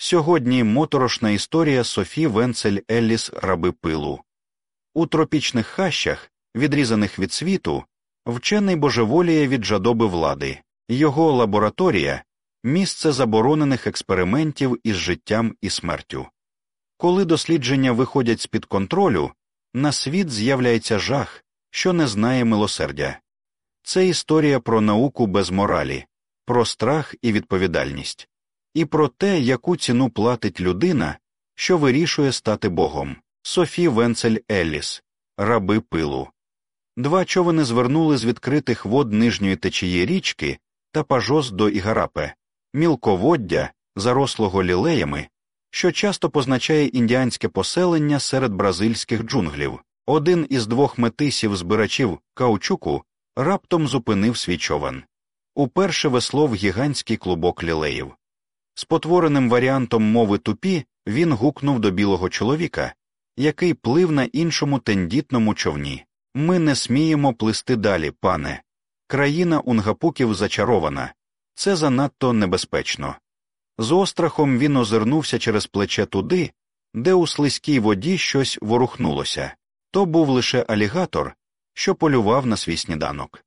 Сьогодні моторошна історія Софі Венцель Елліс раби пилу. У тропічних хащах, відрізаних від світу, вчений божеволіє від жадоби влади, його лабораторія місце заборонених експериментів із життям і смертю. Коли дослідження виходять з під контролю, на світ з'являється жах, що не знає милосердя. Це історія про науку без моралі, про страх і відповідальність, і про те, яку ціну платить людина, що вирішує стати Богом. Софі Венцель Елліс, раби пилу. Два човени звернули з відкритих вод нижньої течії річки та пажос до Ігарапе, мілководдя, зарослого лілеями, що часто позначає індіанське поселення серед бразильських джунглів. Один із двох метисів збирачів каучуку раптом зупинив свій човен. Уперше веслов гігантський клубок лілеїв. Спотвореним варіантом мови тупі він гукнув до білого чоловіка, який плив на іншому тендітному човні. Ми не сміємо плисти далі, пане. Країна унгапуків зачарована, це занадто небезпечно. З острахом він озирнувся через плече туди, де у слизькій воді щось ворухнулося. То був лише алігатор, що полював на свій сніданок.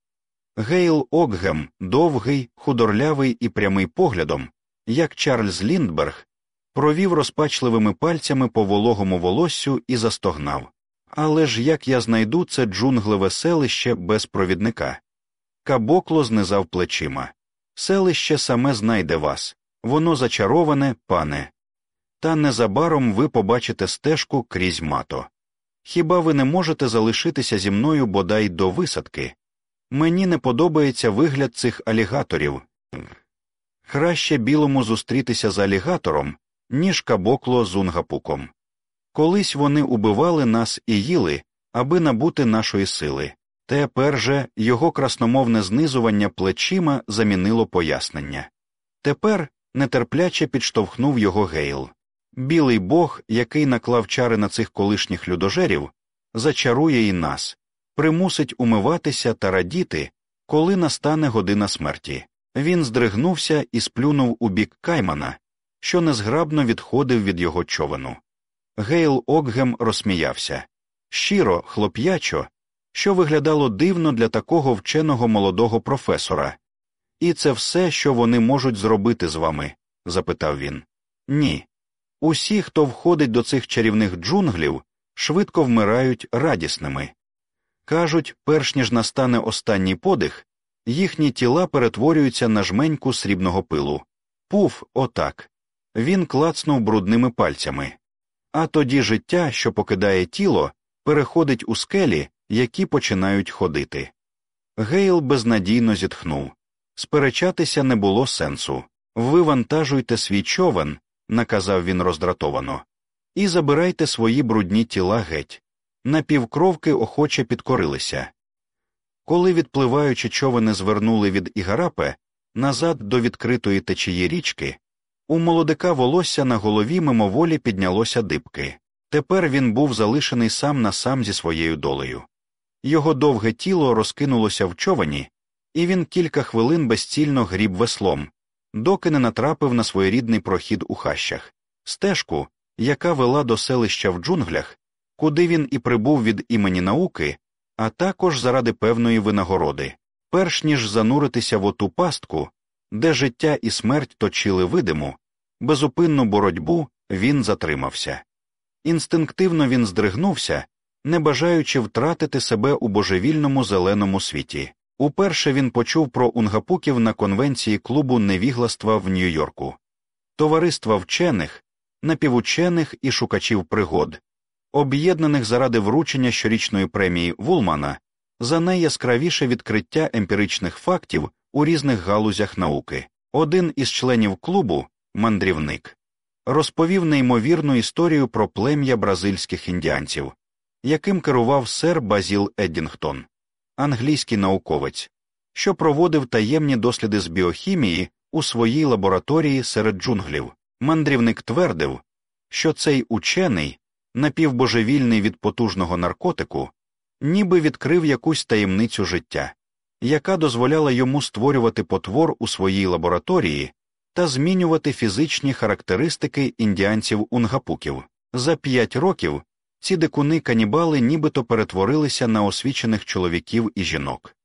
Гейл Окгем, довгий, худорлявий і прямий поглядом, як Чарльз Ліндберг, провів розпачливими пальцями по вологому волоссю і застогнав. Але ж як я знайду це джунглеве селище без провідника? Кабокло знизав плечима. Селище саме знайде вас, воно зачароване, пане. Та незабаром ви побачите стежку крізь мато. Хіба ви не можете залишитися зі мною бодай до висадки? Мені не подобається вигляд цих алігаторів. Краще білому зустрітися з алігатором, ніж кабокло з унгапуком. Колись вони убивали нас і їли, аби набути нашої сили. Тепер же його красномовне знизування плечима замінило пояснення. Тепер нетерпляче підштовхнув його Гейл. Білий бог, який наклав чари на цих колишніх людожерів, зачарує і нас, примусить умиватися та радіти, коли настане година смерті. Він здригнувся і сплюнув у бік каймана, що незграбно відходив від його човену. Гейл Окгем розсміявся щиро, хлоп'ячо, що виглядало дивно для такого вченого молодого професора. І це все, що вони можуть зробити з вами? запитав він. Ні. Усі, хто входить до цих чарівних джунглів, швидко вмирають радісними. Кажуть, перш ніж настане останній подих, їхні тіла перетворюються на жменьку срібного пилу. Пуф, отак. Він клацнув брудними пальцями. А тоді життя, що покидає тіло, переходить у скелі, які починають ходити. Гейл безнадійно зітхнув. Сперечатися не було сенсу. Вивантажуйте свій човен, наказав він роздратовано, і забирайте свої брудні тіла геть. Напівкровки охоче підкорилися. Коли відпливаючи човени звернули від Ігарапе назад до відкритої течії річки, у молодика волосся на голові мимоволі піднялося дибки. Тепер він був залишений сам на сам зі своєю долею. Його довге тіло розкинулося в човені, і він кілька хвилин безцільно гріб веслом, доки не натрапив на своєрідний прохід у хащах, стежку, яка вела до селища в джунглях, куди він і прибув від імені науки, а також заради певної винагороди, перш ніж зануритися в оту пастку, де життя і смерть точили видиму, безупинну боротьбу він затримався. Інстинктивно він здригнувся, не бажаючи втратити себе у божевільному зеленому світі. Уперше він почув про унгапуків на конвенції клубу невігластва в Нью-Йорку, товариства вчених, напівучених і шукачів пригод, об'єднаних заради вручення щорічної премії Вулмана за найяскравіше відкриття емпіричних фактів у різних галузях науки. Один із членів клубу, мандрівник, розповів неймовірну історію про плем'я бразильських індіанців, яким керував сер Базіл Еддінгтон, англійський науковець, що проводив таємні досліди з біохімії у своїй лабораторії серед джунглів. Мандрівник твердив, що цей учений, напівбожевільний від потужного наркотику, ніби відкрив якусь таємницю життя, яка дозволяла йому створювати потвор у своїй лабораторії та змінювати фізичні характеристики індіанців унгапуків. За п'ять років ці дикуни канібали нібито перетворилися на освічених чоловіків і жінок.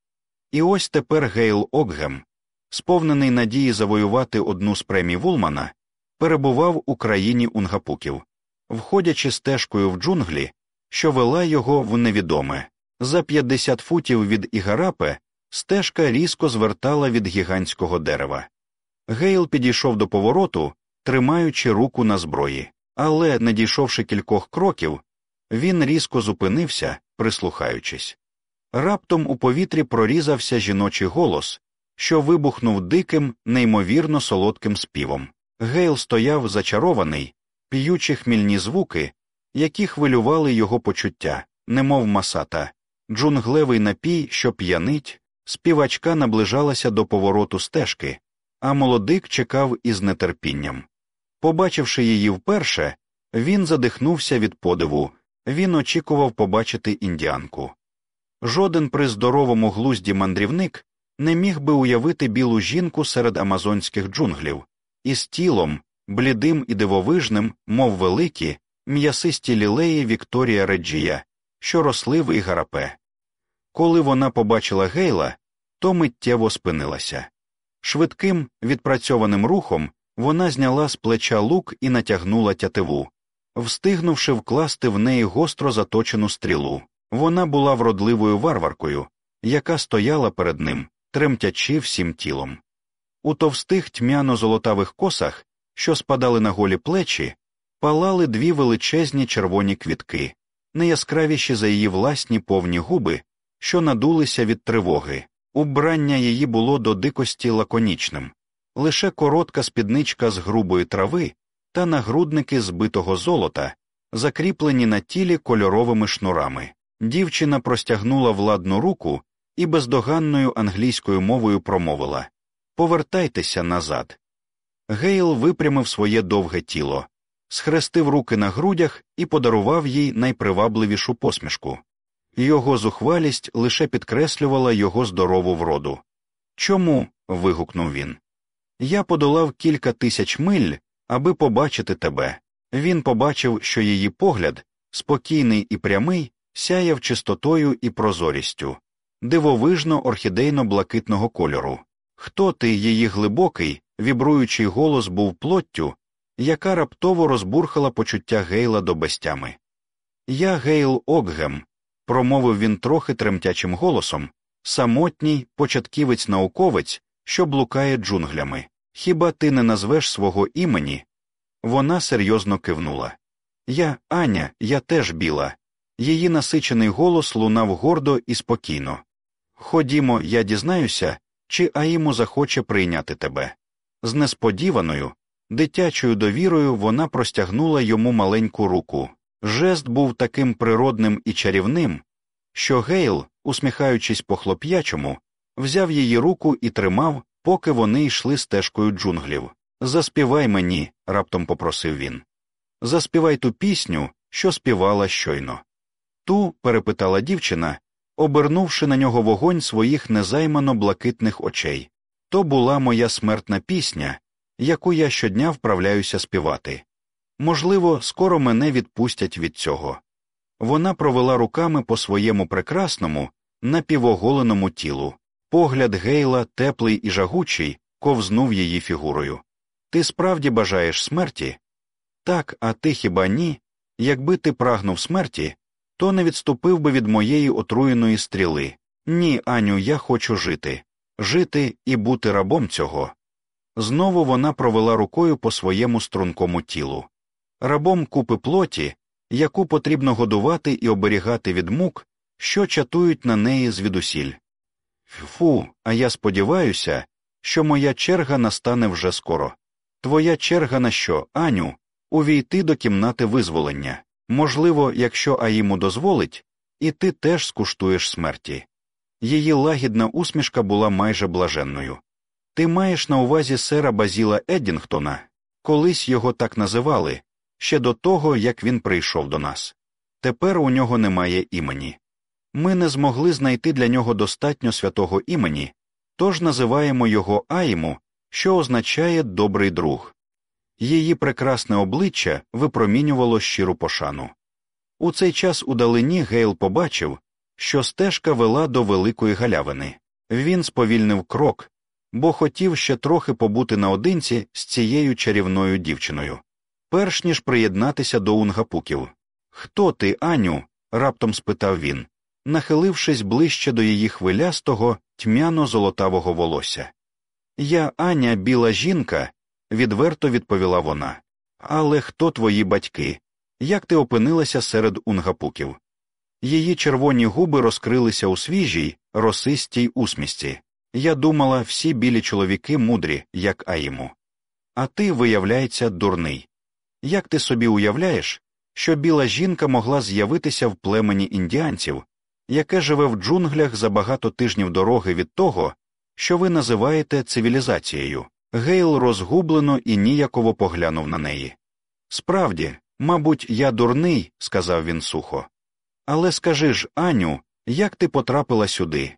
І ось тепер Гейл Окгем, сповнений надії завоювати одну з премій Вулмана, перебував у країні унгапуків, входячи стежкою в джунглі, що вела його в невідоме. За 50 футів від Ігарапе стежка різко звертала від гігантського дерева. Гейл підійшов до повороту, тримаючи руку на зброї, але, не дійшовши кількох кроків, він різко зупинився, прислухаючись. Раптом у повітрі прорізався жіночий голос, що вибухнув диким, неймовірно солодким співом. Гейл стояв зачарований, п'ючи хмільні звуки, які хвилювали його почуття, немов масата, джунглевий напій, що п'янить, співачка наближалася до повороту стежки, а молодик чекав із нетерпінням. Побачивши її вперше, він задихнувся від подиву, він очікував побачити індіанку. Жоден при здоровому глузді мандрівник не міг би уявити білу жінку серед амазонських джунглів, із тілом, блідим і дивовижним, мов великі, м'ясисті лілеї Вікторія Реджія, що росли в Ігарапе. Коли вона побачила гейла, то миттєво спинилася. Швидким, відпрацьованим рухом вона зняла з плеча лук і натягнула тятиву, встигнувши вкласти в неї гостро заточену стрілу. Вона була вродливою варваркою, яка стояла перед ним, тремтячи всім тілом. У товстих тьмяно золотавих косах, що спадали на голі плечі, палали дві величезні червоні квітки, неяскравіші за її власні повні губи, що надулися від тривоги. Убрання її було до дикості лаконічним, лише коротка спідничка з грубої трави та нагрудники збитого золота, закріплені на тілі кольоровими шнурами. Дівчина простягнула владну руку і бездоганною англійською мовою промовила Повертайтеся назад. Гейл випрямив своє довге тіло, схрестив руки на грудях і подарував їй найпривабливішу посмішку. Його зухвалість лише підкреслювала його здорову вроду. Чому? вигукнув він. Я подолав кілька тисяч миль, аби побачити тебе. Він побачив, що її погляд, спокійний і прямий, сяяв чистотою і прозорістю, дивовижно орхідейно блакитного кольору. Хто ти, її глибокий, вібруючий голос був плоттю, яка раптово розбурхала почуття Гейла до безтями. Я Гейл Окгем, промовив він трохи тремтячим голосом, самотній початківець науковець, що блукає джунглями. Хіба ти не назвеш свого імені? Вона серйозно кивнула. Я, Аня, я теж біла. Її насичений голос лунав гордо і спокійно. Ходімо, я дізнаюся, чи Аїму захоче прийняти тебе. З несподіваною, дитячою довірою вона простягнула йому маленьку руку. Жест був таким природним і чарівним, що Гейл, усміхаючись по хлоп'ячому, взяв її руку і тримав, поки вони йшли стежкою джунглів. Заспівай мені, раптом попросив він. Заспівай ту пісню, що співала щойно. Ту, перепитала дівчина, обернувши на нього вогонь своїх незаймано блакитних очей. То була моя смертна пісня, яку я щодня вправляюся співати. Можливо, скоро мене відпустять від цього. Вона провела руками по своєму прекрасному, напівоголеному тілу. Погляд Гейла, теплий і жагучий, ковзнув її фігурою. Ти справді бажаєш смерті? Так, а ти хіба ні? Якби ти прагнув смерті, то не відступив би від моєї отруєної стріли. Ні, Аню, я хочу жити, жити і бути рабом цього. Знову вона провела рукою по своєму стрункому тілу, рабом купи плоті, яку потрібно годувати і оберігати від мук, що чатують на неї звідусіль. Фу, а я сподіваюся, що моя черга настане вже скоро. Твоя черга на що, Аню, увійти до кімнати визволення. Можливо, якщо Аїму дозволить, і ти теж скуштуєш смерті. Її лагідна усмішка була майже блаженною. Ти маєш на увазі сера Базіла Еддінгтона, колись його так називали, ще до того, як він прийшов до нас. Тепер у нього немає імені. Ми не змогли знайти для нього достатньо святого імені, тож називаємо його Аїму, що означає добрий друг. Її прекрасне обличчя випромінювало щиру пошану. У цей час у далині Гейл побачив, що стежка вела до великої галявини. Він сповільнив крок, бо хотів ще трохи побути наодинці з цією чарівною дівчиною, перш ніж приєднатися до унгапуків. Хто ти, Аню? раптом спитав він, нахилившись ближче до її хвилястого, тьмяно золотавого волосся. Я, Аня, біла жінка, відверто відповіла вона. Але хто твої батьки? Як ти опинилася серед унгапуків? Її червоні губи розкрилися у свіжій, росистій усмісті. Я думала, всі білі чоловіки мудрі, як Аїму. А ти, виявляється, дурний. Як ти собі уявляєш, що біла жінка могла з'явитися в племені індіанців, яке живе в джунглях за багато тижнів дороги від того, що ви називаєте цивілізацією? Гейл розгублено і ніяково поглянув на неї. Справді, мабуть, я дурний, сказав він сухо. Але скажи ж, Аню, як ти потрапила сюди?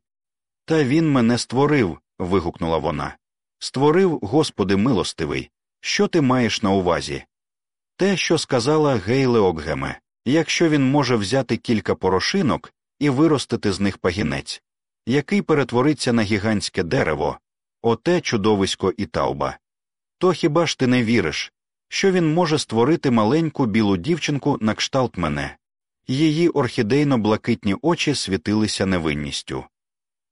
Та він мене створив. вигукнула вона. Створив, Господи милостивий. Що ти маєш на увазі? Те, що сказала Гейле Окгеме, якщо він може взяти кілька порошинок і виростити з них пагінець, який перетвориться на гігантське дерево, оте чудовисько і тауба. То хіба ж ти не віриш, що він може створити маленьку білу дівчинку на кшталт мене? Її орхідейно блакитні очі світилися невинністю.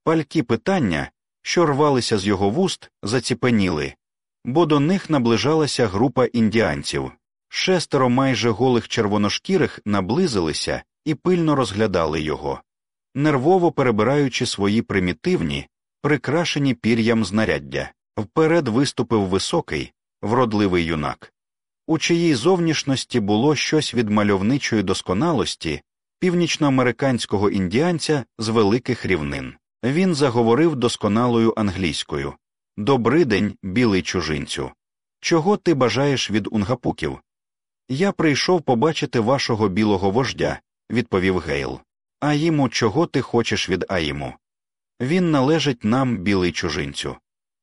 Палькі питання, що рвалися з його вуст, заціпеніли, бо до них наближалася група індіанців. Шестеро майже голих червоношкірих наблизилися і пильно розглядали його, нервово перебираючи свої примітивні, прикрашені пір'ям знаряддя. Вперед виступив високий, вродливий юнак, у чиїй зовнішності було щось від мальовничої досконалості північноамериканського індіанця з великих рівнин. Він заговорив досконалою англійською Добрий день, білий чужинцю. Чого ти бажаєш від унгапуків? Я прийшов побачити вашого білого вождя, відповів Гейл. Аїму, чого ти хочеш від Аїму? Він належить нам, білий чужинцю.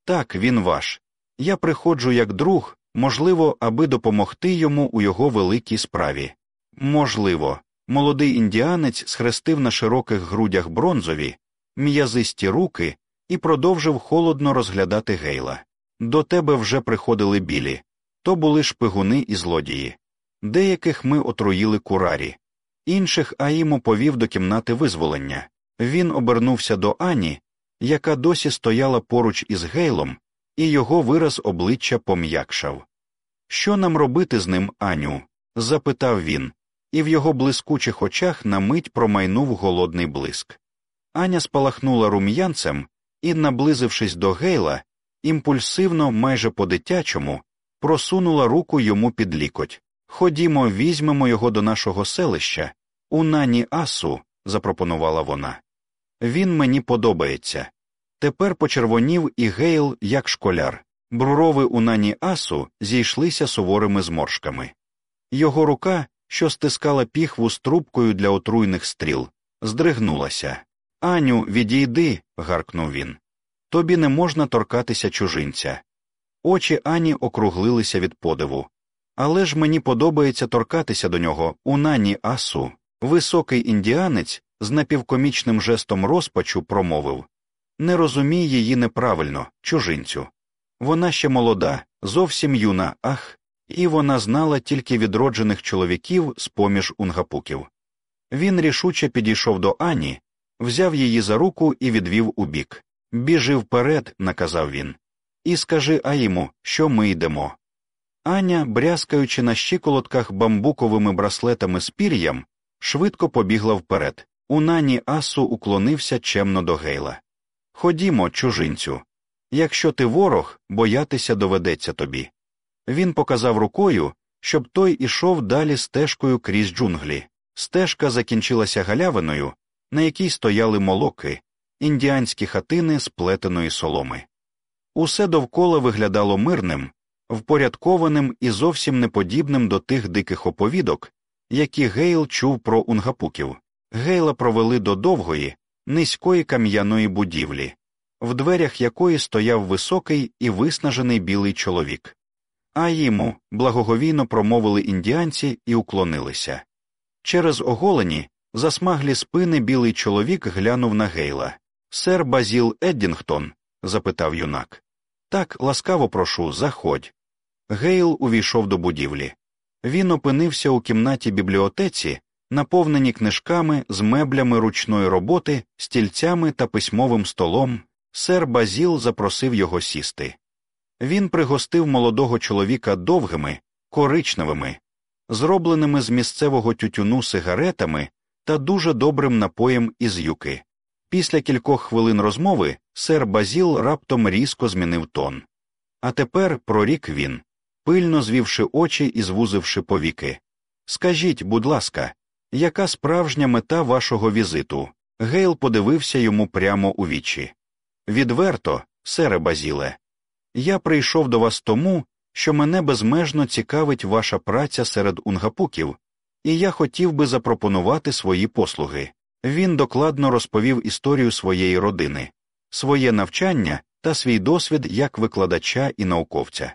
Так, він ваш. Я приходжу як друг, можливо, аби допомогти йому у його великій справі. Можливо, молодий індіанець схрестив на широких грудях бронзові, м'язисті руки і продовжив холодно розглядати гейла. До тебе вже приходили білі то були шпигуни і злодії. Деяких ми отруїли курарі, інших Аїму повів до кімнати визволення. Він обернувся до Ані, яка досі стояла поруч із Гейлом, і його вираз обличчя пом'якшав. Що нам робити з ним, Аню? запитав він, і в його блискучих очах на мить промайнув голодний блиск. Аня спалахнула рум'янцем і, наблизившись до Гейла, імпульсивно, майже по дитячому, просунула руку йому під лікоть. Ходімо, візьмемо його до нашого селища, у нані Асу, запропонувала вона. Він мені подобається. Тепер почервонів і Гейл, як школяр. Брурови у нані Асу зійшлися суворими зморшками. Його рука, що стискала піхву з трубкою для отруйних стріл, здригнулася. Аню, відійди, гаркнув він. Тобі не можна торкатися чужинця. Очі Ані округлилися від подиву. Але ж мені подобається торкатися до нього у нані Асу. Високий індіанець з напівкомічним жестом розпачу промовив Не розумій її неправильно, чужинцю. Вона ще молода, зовсім юна, ах, і вона знала тільки відроджених чоловіків з поміж унгапуків. Він рішуче підійшов до Ані, взяв її за руку і відвів убік. Біжи вперед, наказав він, і скажи Аїму, що ми йдемо. Аня, брязкаючи на щиколотках бамбуковими браслетами з пір'ям, швидко побігла вперед. У нані Асу уклонився чемно до гейла. Ходімо, чужинцю. Якщо ти ворог, боятися доведеться тобі. Він показав рукою, щоб той ішов далі стежкою крізь джунглі. Стежка закінчилася галявиною, на якій стояли молоки, індіанські хатини з плетеної соломи. Усе довкола виглядало мирним, впорядкованим і зовсім неподібним до тих диких оповідок, які Гейл чув про унгапуків. Гейла провели до довгої, низької кам'яної будівлі, в дверях якої стояв високий і виснажений білий чоловік. А йому благоговійно промовили індіанці і уклонилися. Через оголені, засмаглі спини білий чоловік глянув на Гейла. Сер Базіл Еддінгтон? запитав юнак. Так, ласкаво прошу, заходь. Гейл увійшов до будівлі. Він опинився у кімнаті бібліотеці, наповнені книжками з меблями ручної роботи, стільцями та письмовим столом. Сер Базіл запросив його сісти. Він пригостив молодого чоловіка довгими, коричневими, зробленими з місцевого тютюну сигаретами та дуже добрим напоєм із юки. Після кількох хвилин розмови сер Базіл раптом різко змінив тон. А тепер прорік він, пильно звівши очі і звузивши повіки. Скажіть, будь ласка, яка справжня мета вашого візиту? Гейл подивився йому прямо у вічі. Відверто, сере Базіле, я прийшов до вас тому, що мене безмежно цікавить ваша праця серед унгапуків, і я хотів би запропонувати свої послуги. Він докладно розповів історію своєї родини, своє навчання та свій досвід як викладача і науковця.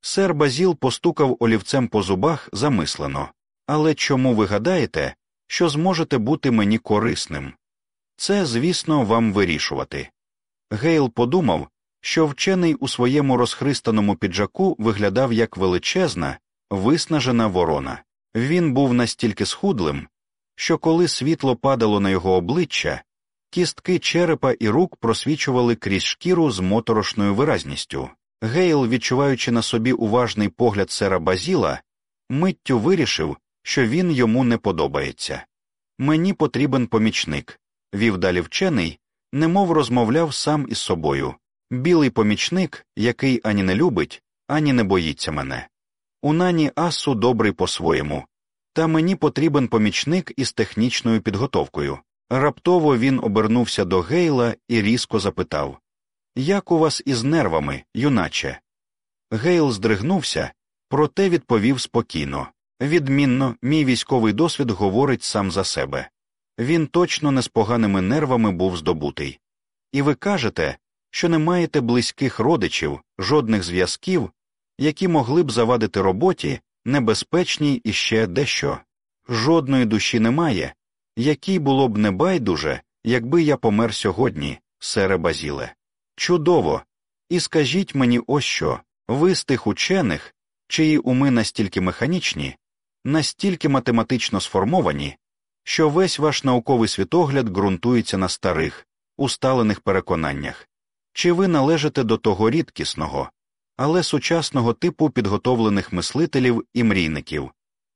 Сер Базіл постукав олівцем по зубах замислено. Але чому ви гадаєте, що зможете бути мені корисним? Це, звісно, вам вирішувати. Гейл подумав, що вчений у своєму розхристаному піджаку виглядав як величезна, виснажена ворона. Він був настільки схудлим, що коли світло падало на його обличчя, кістки черепа і рук просвічували крізь шкіру з моторошною виразністю. Гейл, відчуваючи на собі уважний погляд сера Базіла, миттю вирішив, що він йому не подобається. Мені потрібен помічник, вів далі вчений, немов розмовляв сам із собою. Білий помічник, який ані не любить, ані не боїться мене. У нані асу добрий по-своєму, та мені потрібен помічник із технічною підготовкою. Раптово він обернувся до Гейла і різко запитав Як у вас із нервами, юначе? Гейл здригнувся, проте відповів спокійно. Відмінно, мій військовий досвід говорить сам за себе. Він точно не з поганими нервами був здобутий. І ви кажете, що не маєте близьких родичів, жодних зв'язків, які могли б завадити роботі, небезпечній і ще дещо. Жодної душі немає, якій було б небайдуже, якби я помер сьогодні, сере Базіле. Чудово! І скажіть мені ось що ви з тих учених, чиї уми настільки механічні, настільки математично сформовані, що весь ваш науковий світогляд ґрунтується на старих, усталених переконаннях, чи ви належите до того рідкісного, але сучасного типу підготовлених мислителів і мрійників,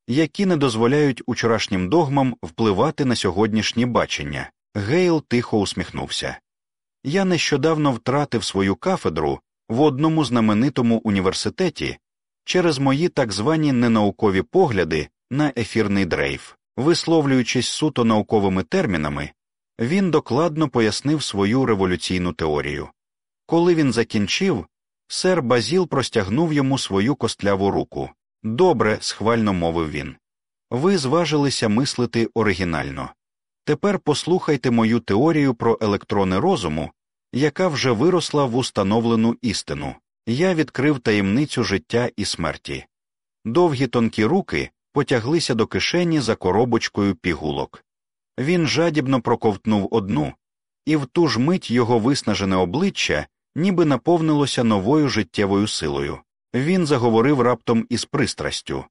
які не дозволяють учорашнім догмам впливати на сьогоднішнє бачення. Гейл тихо усміхнувся. Я нещодавно втратив свою кафедру в одному знаменитому університеті через мої так звані ненаукові погляди на ефірний дрейф. Висловлюючись суто науковими термінами, він докладно пояснив свою революційну теорію. Коли він закінчив, сер Базіл простягнув йому свою костляву руку. Добре, схвально мовив він. Ви зважилися мислити оригінально. Тепер послухайте мою теорію про електрони розуму, яка вже виросла в установлену істину. Я відкрив таємницю життя і смерті. Довгі тонкі руки потяглися до кишені за коробочкою пігулок. Він жадібно проковтнув одну, і в ту ж мить його виснажене обличчя ніби наповнилося новою життєвою силою. Він заговорив раптом із пристрастю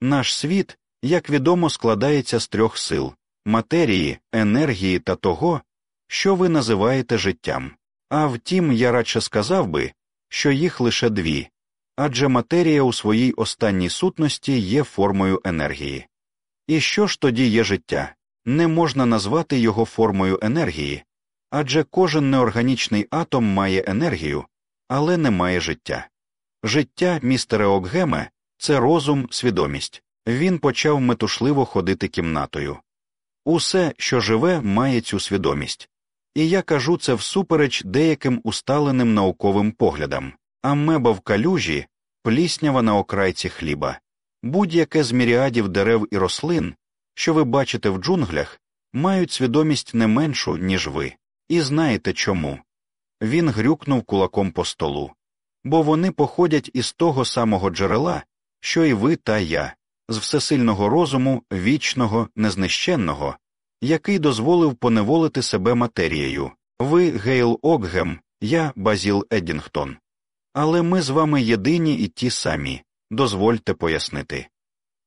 наш світ, як відомо, складається з трьох сил матерії, енергії та того, що ви називаєте життям. А втім, я радше сказав би, що їх лише дві адже матерія у своїй останній сутності є формою енергії. І що ж тоді є життя? Не можна назвати його формою енергії, адже кожен неорганічний атом має енергію, але не має життя. Життя, містере Окгеме, це розум, свідомість. Він почав метушливо ходити кімнатою. Усе, що живе, має цю свідомість. І я кажу це всупереч деяким усталеним науковим поглядам, амеба в калюжі, пліснява на окрайці хліба. Будь-яке з міріадів дерев і рослин, що ви бачите в джунглях, мають свідомість не меншу, ніж ви, і знаєте чому. Він грюкнув кулаком по столу. Бо вони походять із того самого джерела, що і ви та я, з всесильного розуму, вічного, незнищенного, який дозволив поневолити себе матерією. Ви Гейл Окгем, я Базіл Еддінгтон. Але ми з вами єдині і ті самі, дозвольте пояснити.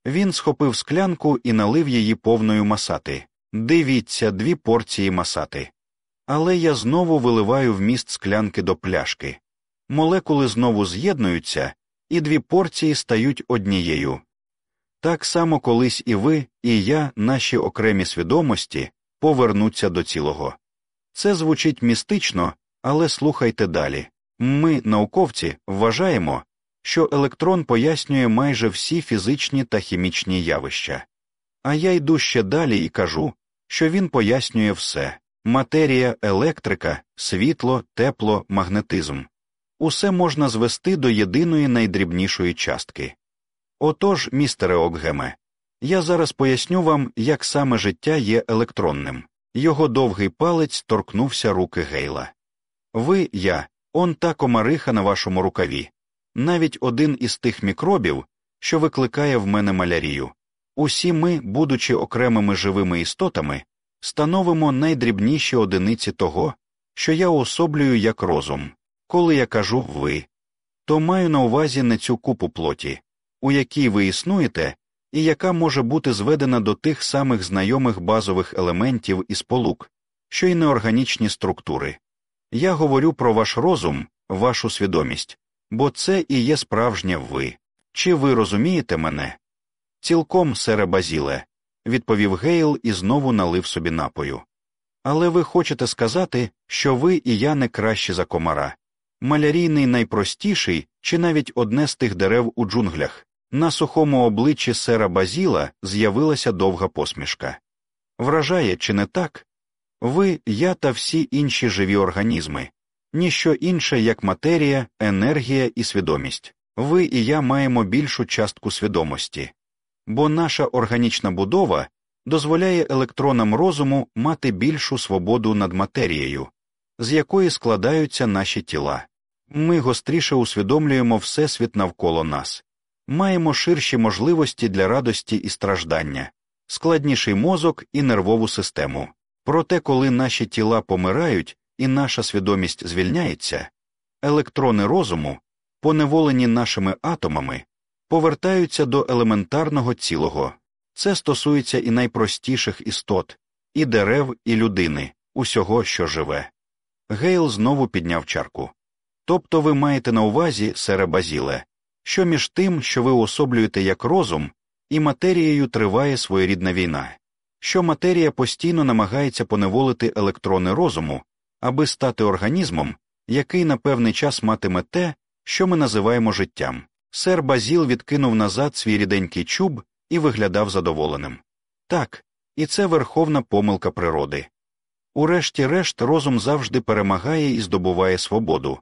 Він схопив склянку і налив її повною масати. Дивіться, дві порції масати. Але я знову виливаю вміст склянки до пляшки. Молекули знову з'єднуються, і дві порції стають однією. Так само колись і ви, і я, наші окремі свідомості, повернуться до цілого. Це звучить містично, але слухайте далі. Ми, науковці, вважаємо, що електрон пояснює майже всі фізичні та хімічні явища. А я йду ще далі і кажу, що він пояснює все матерія, електрика, світло, тепло, магнетизм. Усе можна звести до єдиної найдрібнішої частки. Отож, містере Окгеме, я зараз поясню вам, як саме життя є електронним. Його довгий палець торкнувся руки Гейла. Ви, я, он та комариха на вашому рукаві, навіть один із тих мікробів, що викликає в мене малярію. Усі ми, будучи окремими живими істотами, становимо найдрібніші одиниці того, що я уособлюю як розум. Коли я кажу ви, то маю на увазі не цю купу плоті, у якій ви існуєте, і яка може бути зведена до тих самих знайомих базових елементів і сполук, що й неорганічні структури. Я говорю про ваш розум, вашу свідомість, бо це і є справжнє ви. Чи ви розумієте мене? Цілком, сере Базіле, відповів Гейл і знову налив собі напою. Але ви хочете сказати, що ви і я не кращі за комара. Малярійний найпростіший, чи навіть одне з тих дерев у джунглях. На сухому обличчі сера Базіла з'явилася довга посмішка. Вражає, чи не так? Ви, я та всі інші живі організми, ніщо інше, як матерія, енергія і свідомість. Ви і я маємо більшу частку свідомості, бо наша органічна будова дозволяє електронам розуму мати більшу свободу над матерією, з якої складаються наші тіла. Ми гостріше усвідомлюємо всесвіт навколо нас, маємо ширші можливості для радості і страждання, складніший мозок і нервову систему. Проте, коли наші тіла помирають і наша свідомість звільняється, електрони розуму, поневолені нашими атомами, повертаються до елементарного цілого. Це стосується і найпростіших істот, і дерев, і людини, усього, що живе. Гейл знову підняв чарку. Тобто ви маєте на увазі, сере Базіле, що між тим, що ви уособлюєте як розум, і матерією триває своєрідна війна, що матерія постійно намагається поневолити електрони розуму, аби стати організмом, який на певний час матиме те, що ми називаємо життям. Сер Базіл відкинув назад свій ріденький чуб і виглядав задоволеним. Так, і це верховна помилка природи. Урешті-решт розум завжди перемагає і здобуває свободу,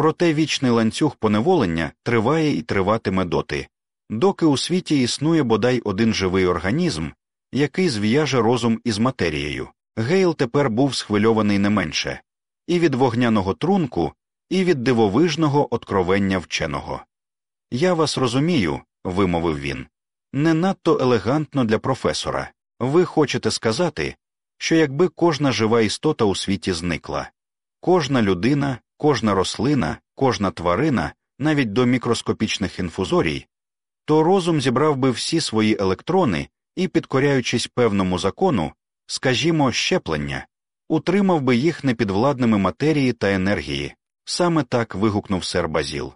проте вічний ланцюг поневолення триває і триватиме доти, доки у світі існує бодай один живий організм, який зв'яже розум із матерією. Гейл тепер був схвильований не менше і від вогняного трунку, і від дивовижного откровення вченого. Я вас розумію, вимовив він, не надто елегантно для професора. Ви хочете сказати, що якби кожна жива істота у світі зникла, кожна людина, кожна рослина, кожна тварина, навіть до мікроскопічних інфузорій, то розум зібрав би всі свої електрони і, підкоряючись певному закону, скажімо, щеплення, утримав би їх непідвладними матерії та енергії. Саме так вигукнув сер Базіл.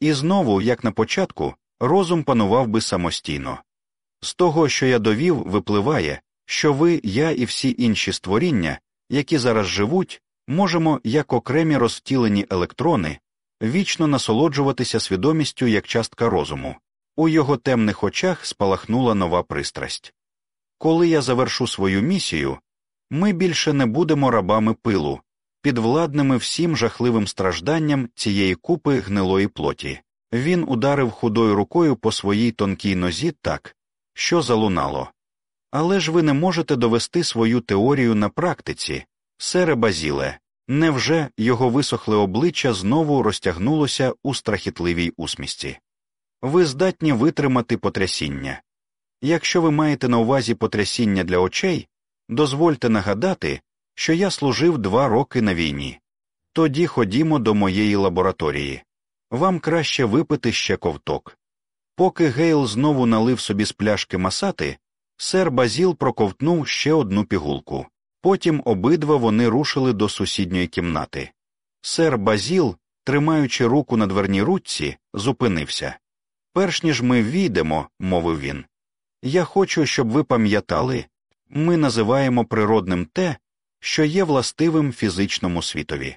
І знову, як на початку, розум панував би самостійно. З того, що я довів, випливає, що ви, я і всі інші створіння, які зараз живуть, можемо, як окремі розтілені електрони, вічно насолоджуватися свідомістю як частка розуму. У його темних очах спалахнула нова пристрасть. Коли я завершу свою місію, ми більше не будемо рабами пилу, підвладними всім жахливим стражданням цієї купи гнилої плоті. Він ударив худою рукою по своїй тонкій нозі так, що залунало. Але ж ви не можете довести свою теорію на практиці, сере Базіле, Невже його висохле обличчя знову розтягнулося у страхітливій усмісті? Ви здатні витримати потрясіння. Якщо ви маєте на увазі потрясіння для очей, дозвольте нагадати, що я служив два роки на війні. Тоді ходімо до моєї лабораторії. Вам краще випити ще ковток. Поки Гейл знову налив собі з пляшки масати, сер Базіл проковтнув ще одну пігулку. Потім обидва вони рушили до сусідньої кімнати. Сер Базіл, тримаючи руку на дверній ручці, зупинився. Перш ніж ми війдемо, мовив він. Я хочу, щоб ви пам'ятали, ми називаємо природним те, що є властивим фізичному світові.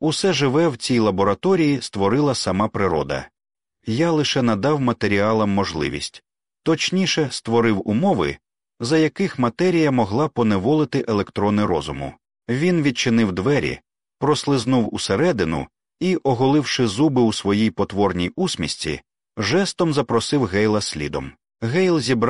Усе живе в цій лабораторії створила сама природа. Я лише надав матеріалам можливість, точніше створив умови, за яких матерія могла поневолити електрони розуму. Він відчинив двері, прослизнув усередину і, оголивши зуби у своїй потворній усмісті, жестом запросив Гейла слідом. Гейл зібрав